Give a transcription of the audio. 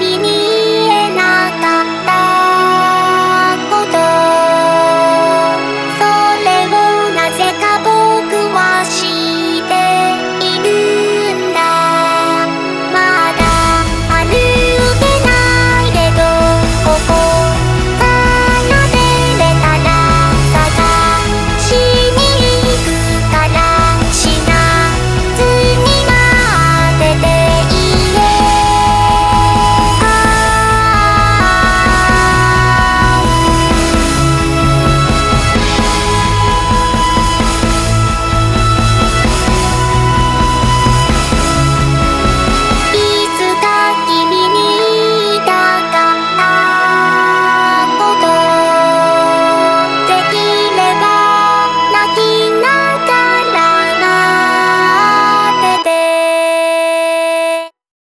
baby